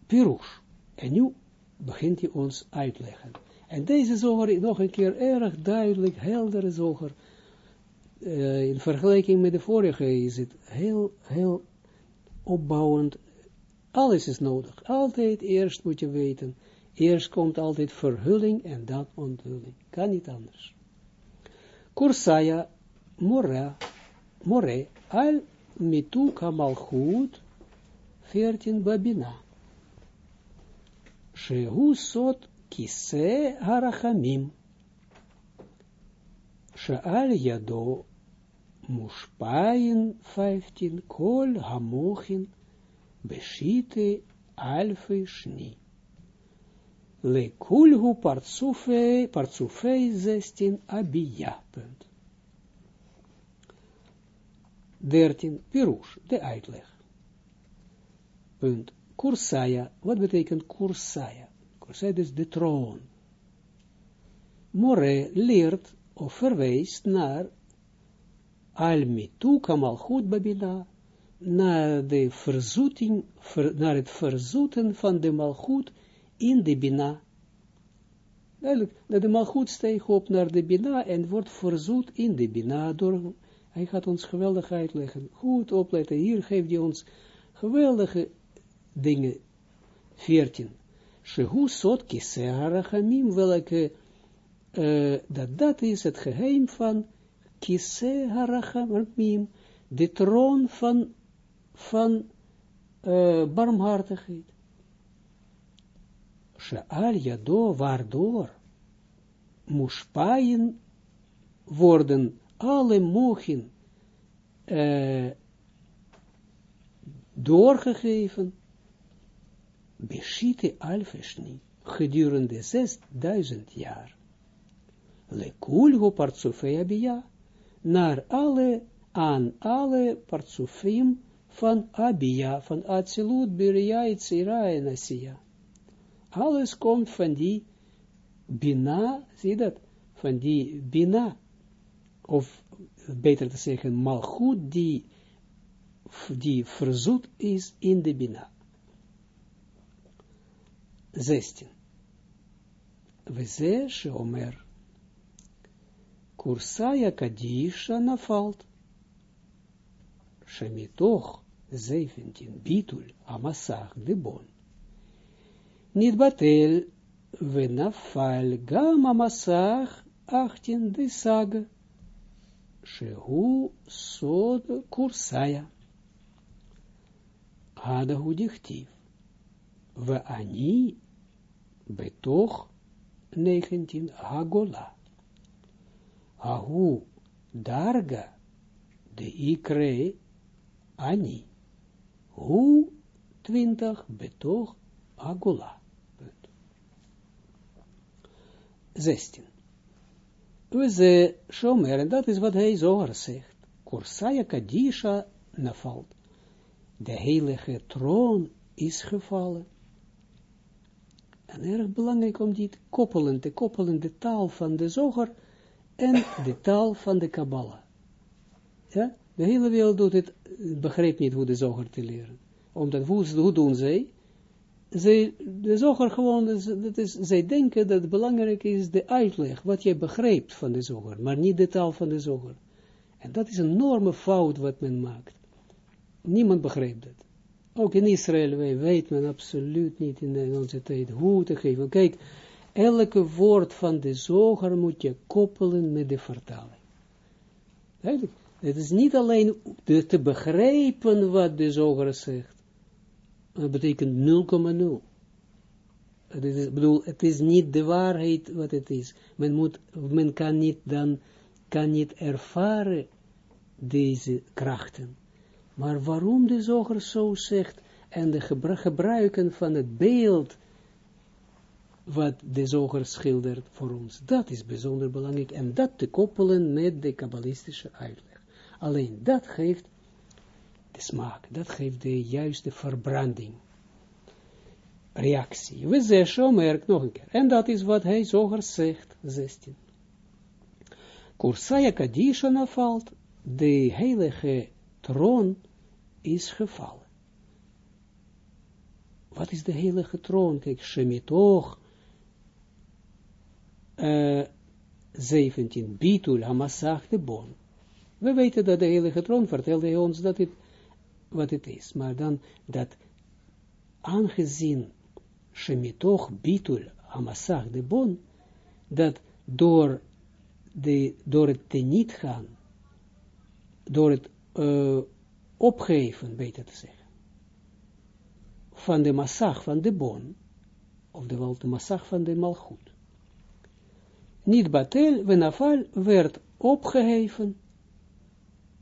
Pirush. En nu begint hij ons uitleggen. En deze zoger nog een keer erg duidelijk, heldere zoger. Uh, in vergelijking met de vorige is het heel, heel opbouwend. Alles is nodig. Altijd eerst moet je weten. Eerst komt altijd verhulling en dan onthulling. Kan niet anders. Kursaya more, more al mitu kamalchut 14 babina. Shehu sot kise harachamim. Sheal yado Mushpain 15, kol hamochin, beshite alfe shni. Le kulhu 16, abia, punt. 13, pirush, de uitleg. Punt. Kursaya, wat betekent kursaya? Kursaya is de troon. More leert of verwijst naar al mituka malchut babila, naar de verzoeting, ver, naar het verzoeten van de malchut in de bina. Dat de malchut steeg op naar de bina en wordt verzoet in de bina. Door, hij gaat ons geweldig uitleggen. Goed opletten, hier geeft hij ons geweldige dingen. 14. Shehu sot kiseharachamim, welke, uh, dat dat is het geheim van kise harachamim, de troon van, van uh, barmhartigheid. Sheal jado, waardoor mushpaien worden alle mogen uh, doorgegeven, beschieten alfeshni, gedurende zesduizend jaar. Lekulho partsofea bia, naar alle, aan alle partsufim van Abia, van Atsilut, Biria, Itzira en Asiya. Alles komt van die Bina, zie dat, van die Bina, of beter te zeggen, malchut die, die verzoet is in de Bina. 16. We ze sheomer. Kursaya kadisha nafalt. Shemitoch 17. Bitul amasach de bon. Niet batel we nafal gam amasach 18 de sag. Shehu sod kursaya. Hada hu dichtiv. We ani betoch 19 Hagola. Ahu darga de ikre ani. Hu 20 betoch Hagola. 16. We ze shomer, en dat is wat hij zoger zegt. Kursaya Kadisha nafalt. De heilige troon is gevallen. En erg belangrijk om die te koppelen, te koppelen de taal van de zoger en de taal van de Kabbalah. Ja, de hele wereld doet het, begrijpt niet hoe de zoger te leren. Omdat, hoe, hoe doen zij? Zij, de zoger gewoon, dat is, zij denken dat het belangrijk is de uitleg, wat je begrijpt van de zoger, maar niet de taal van de zoger. En dat is een enorme fout wat men maakt. Niemand begrijpt dat. Ook in Israël wij weet men absoluut niet in onze tijd hoe te geven. Kijk, elke woord van de zoger moet je koppelen met de vertaling. Het is niet alleen te begrijpen wat de zoger zegt. Dat betekent 0,0. Het is, bedoel, het is niet de waarheid wat het is. Men, moet, men kan niet dan, kan niet ervaren deze krachten. Maar waarom de zoger zo zegt, en de gebruiken van het beeld, wat de zoger schildert voor ons, dat is bijzonder belangrijk, en dat te koppelen met de kabbalistische uitleg. Alleen dat geeft de smaak, dat geeft de juiste verbranding, reactie. We zeggen, merk nog een keer, en dat is wat hij zoger zegt, 16. Kursaya Kadisha valt, de heilige troon is gevallen. Wat is de heilige troon? Kijk, Shemitoch, uh, 17, Bitul, Hamasach, de bon. We weten dat de heilige troon vertelde ons dat het, wat het is. Maar dan, dat aangezien Shemitoch, Bitul, Hamasach, de bon, dat door, de, door het te niet gaan, door het uh, opgeven, beter te zeggen, van de massag van de bon, of de, massag van de malchut. Niet batel, venafal, werd opgeheven,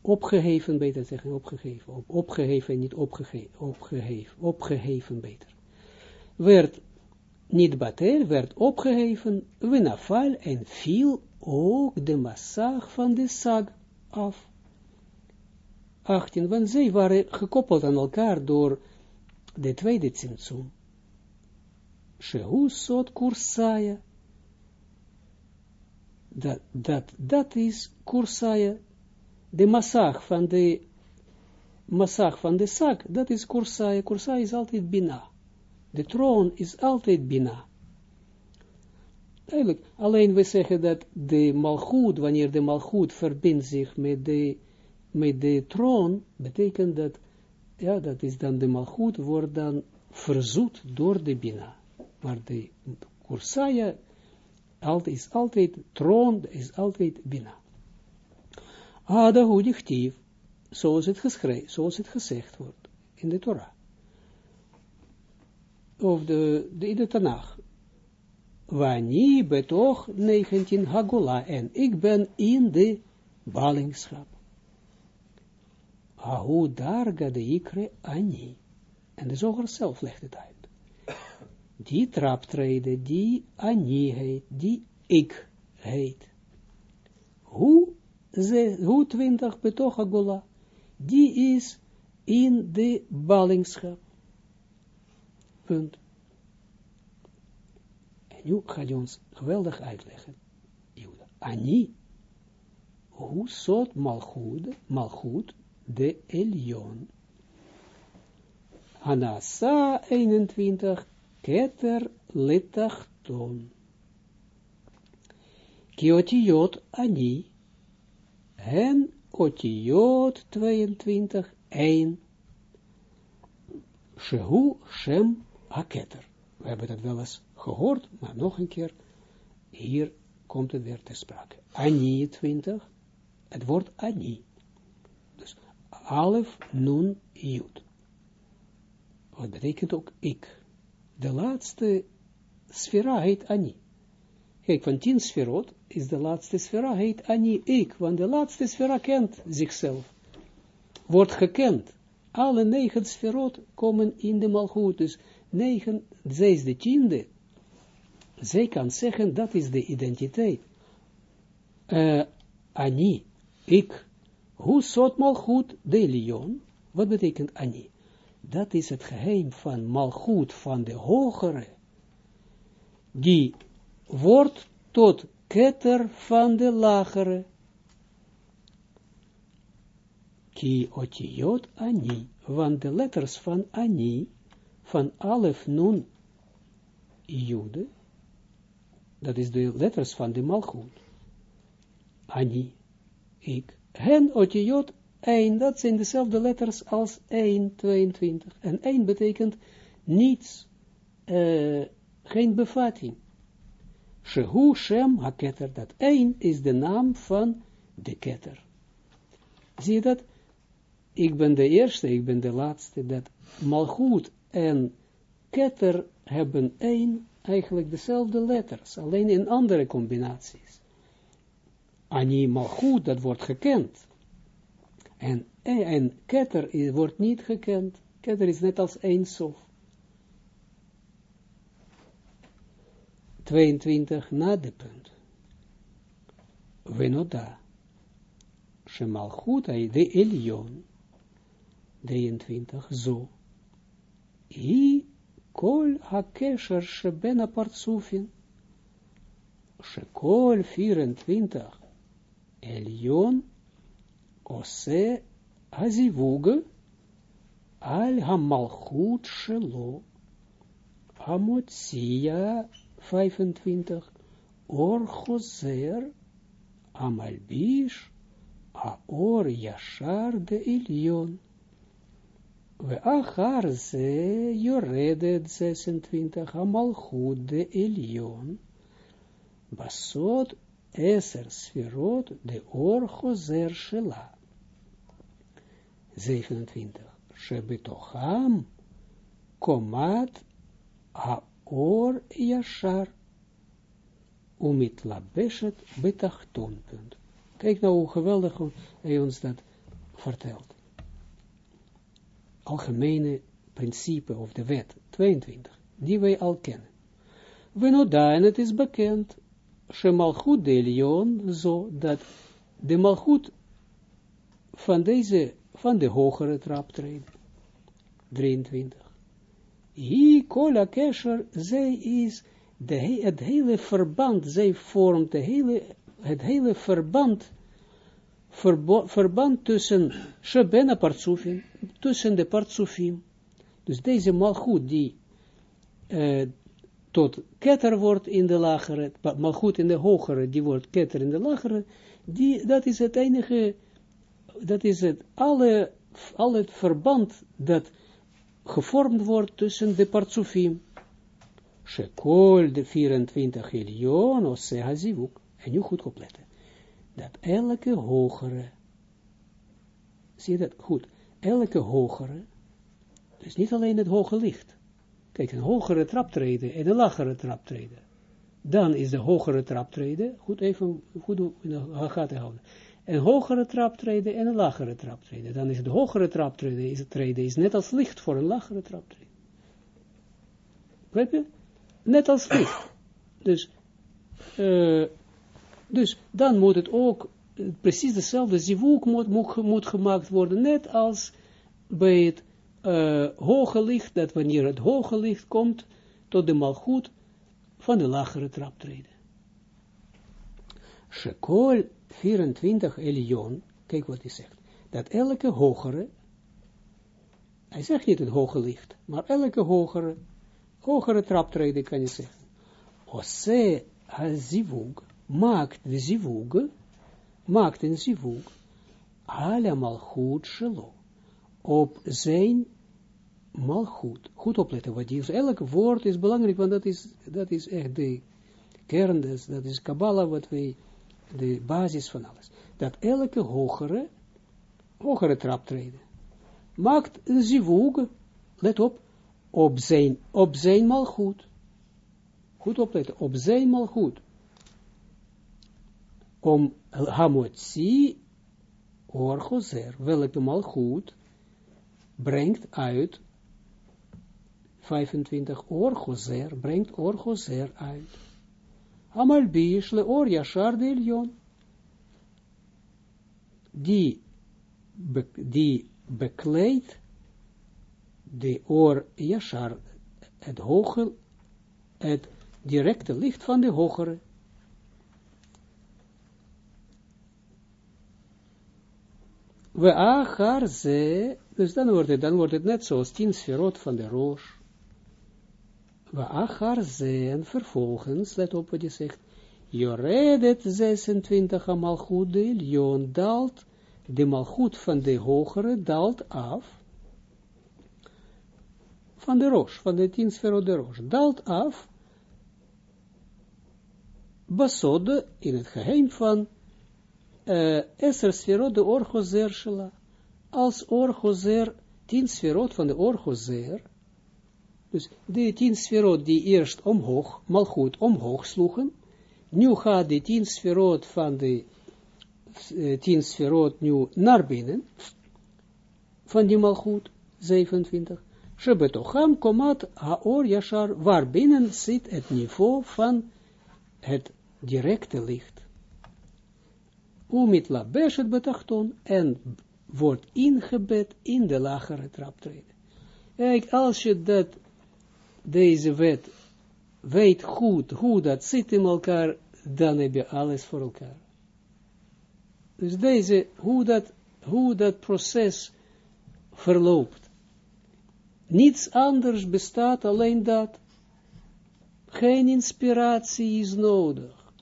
opgeheven, beter te zeggen, opgegeven, op, opgeheven, niet opgegeven, opgeheven, opgeheven, beter. Werd niet batel, werd opgeheven, venafal, en viel ook de massag van de sag af. 18, want zij waren gekoppeld aan elkaar door de tweede tzimtzum. Shehu sot kursaya. Dat, dat, dat is kursaya. De massag van de massag van de zak, dat is kursaya. Kursaya is altijd bina. De troon is altijd bina. Eigenlijk, alleen we zeggen dat de malgoed, wanneer de malgoed verbindt zich met de met de troon, betekent dat, ja, dat is dan de malgoed, wordt dan verzoet door de bina. Maar de kursaya is altijd, troon is altijd bina. Ada hudichtief, zoals het geschreven, zoals het gezegd wordt in de Torah. Of de, de in de Tanach. Wani betoch 19 Hagola en ik ben in de ballingschap. Ahu darga de ikre ani. En de zoger zelf legt het uit. Die traptreden, die ani heet, die ik heet. Hoe, ze, hoe twintig betocha gola, die is in de ballingschap. Punt. En nu gaat hij ons geweldig uitleggen. Ani, hoe sot malchut, malchut de Elion. Anasa 21, keter letachton. Kiotiot ani, en otiot 22, 1. Shehu Shem Haketer. We hebben dat wel eens gehoord, maar nog een keer, hier komt het weer te sprake. Ani 20, het woord Ani. Alef, Nun, Jud. Wat betekent ook ik. De laatste sfera heet Ani. Kijk, van tien sferot is de laatste sfera heet Ani, ik, want de laatste sfera kent zichzelf. Wordt gekend. Alle negen sferot komen in de malgoed, dus negen, zesde, tiende. Zij kan zeggen, dat is de identiteit. Uh, Ani, ik. Hoe soort malgoed de lion? Wat betekent Ani? Dat is het geheim van malgoed van de hogere, die wordt tot ketter van de lagere. Ki otiot ani, want de letters van ani, van alef nun jude, dat is de letters van de malgoed. Ani, ik. Hen otiot 1, dat zijn dezelfde letters als 1, 22. En 1 betekent niets, uh, geen bevatting. Shehu Shem HaKeter, dat 1 is de naam van de ketter. Zie je dat? Ik ben de eerste, ik ben de laatste, dat Malchut en ketter hebben 1 eigenlijk dezelfde letters, alleen in andere combinaties. Ani Malchut, dat wordt gekend. En, en ketter wordt niet gekend. Ketter is net als één sof. 22 na de punt. Venoda. Shemalchut de Elion. 23 zo. Hi kol hakesher sheben apartsufin. Shekol 24. Elion ose azivug al hamalchut shelo hamotsia 25 or choser amalbish aor yashar de ilion we achar ze yoredet 26 hamalchut de ilion basot eser sferot de or choser shela 27. Shebetocham komat haor yashar umit labeshet betachton. Kijk nou hoe geweldig hij ons dat vertelt. Algemene principe of de wet 22, die wij al kennen. Wenoda, en het is bekend, Shemalchut de Elion, zo dat de malchut van deze van de hogere traptreden. 23. Hi kola kesher, zij is de, het hele verband, zij vormt de hele, het hele verband, verband tussen Shebena Partsufim, tussen de Partsufim. Dus deze malgoed die uh, tot ketter wordt in de lagere, malgoed in de hogere, die wordt ketter in de lagere, die, dat is het enige dat is het, alle, al het verband dat gevormd wordt tussen de partsufim. Shekol de 24 Elion, Ose Hazivuk. En nu goed opletten. Dat elke hogere, zie je dat goed, elke hogere, dus niet alleen het hoge licht. Kijk, een hogere traptreden en een lagere traptreden. Dan is de hogere traptreden, goed even, goed in de gaten houden een hogere traptreden en een lagere traptreden. Dan is het hogere traptreden is, treden, is net als licht voor een lagere traptreden. Begrijp je? Net als licht. Dus, uh, dus dan moet het ook precies dezelfde zivuk moet, moet, moet, gemaakt worden, net als bij het uh, hoge licht, dat wanneer het hoge licht komt tot de malgoed van de lagere traptreden. Shekol 24 Elion, kijk wat hij zegt, dat elke hogere, hij zegt niet het hoge licht, maar elke hogere, hogere traptreden kan je zeggen. Ose ha-zivug, maakt de zivug, maakt een zivug, allemaal goed shelo, op zijn malgoed. Goed opletten wat hier is. Elk woord is belangrijk, want dat is, dat is echt de kern, dat is, Kabbalah, wat wij, de basis van alles. Dat elke hogere, hogere traptreden, maakt een zivug, let op, op zijn, op zijn malgoed. Goed opletten, op zijn malgoed. Om hamotzi orgozer, welke malgoed brengt uit 25 orgozer, brengt orgozer uit. Amalbish le or de Elion. Die, die bekleedt de or yashar, het hoge, het directe licht van de hogere. We achar ze, dus dan wordt het, dan wordt het net zoals tien sferot van de roos. We achar ze, en vervolgens, let op wat je zegt, Joredet 26 malchut de Lion daalt, de malchut van de hogere daalt af, van de roos, van de tien sferot de roos, daalt af, basode, in het geheim van uh, Esser sferot de orgozer shela, als orgozer, tien sferot van de orgozer, dus de tien sferot die eerst omhoog, mal goed omhoog sloegen, nu gaat de tien sferot van de uh, tien sferot nu naar binnen, van die malgoed, 27, Shebetocham komat haor yashar, waar binnen zit het niveau van het directe licht. Umit la beshet betachton en wordt ingebed in de lagere traptreden. Kijk, als je dat, deze wet, weet goed hoe dat zit in elkaar, dan heb je alles voor elkaar. Dus deze, hoe dat, hoe dat proces verloopt. Niets anders bestaat, alleen dat. Geen inspiratie is nodig.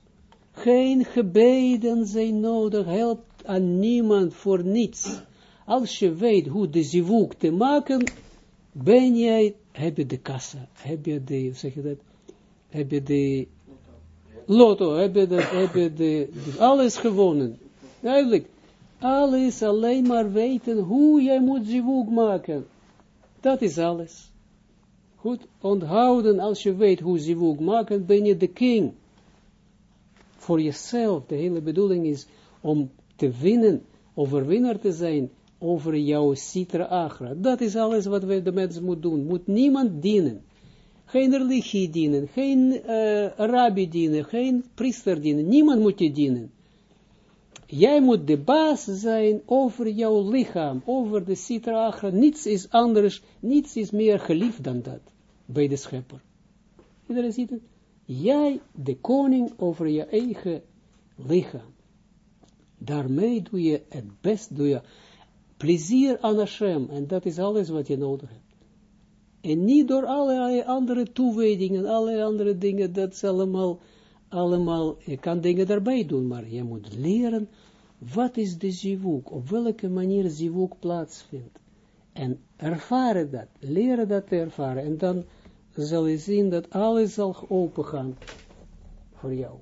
Geen gebeden zijn nodig, helpt aan niemand voor niets. Als je weet hoe de zivuk te maken, ben jij, heb je de kassa, heb je de, zeg je dat, heb je de lotto, heb je, dat, heb je de, alles gewonnen. Duidelijk, alles alleen maar weten hoe jij moet zivuk maken. Dat is alles. Goed, onthouden, als je weet hoe zivuk maken, ben je de king voor jezelf. De hele bedoeling is om te winnen, overwinnaar te zijn over jouw citra agra. Dat is alles wat we de mensen moet doen. Moet niemand dienen. Geen religie dienen, geen uh, rabbi dienen, geen priester dienen. Niemand moet je dienen. Jij moet de baas zijn over jouw lichaam, over de citra agra. Niets is anders, niets is meer geliefd dan dat, bij de schepper. Iedereen ziet het? jij de koning over je eigen lichaam. Daarmee doe je het best, doe je plezier aan Hashem, en dat is alles wat je nodig hebt. En niet door allerlei andere toewijdingen, allerlei andere dingen, dat is allemaal, allemaal, je kan dingen daarbij doen, maar je moet leren, wat is de zivuk, op welke manier zivuk plaatsvindt. En ervaren dat, leren dat te ervaren, en dan zal je zien dat alles zal open gaan voor jou.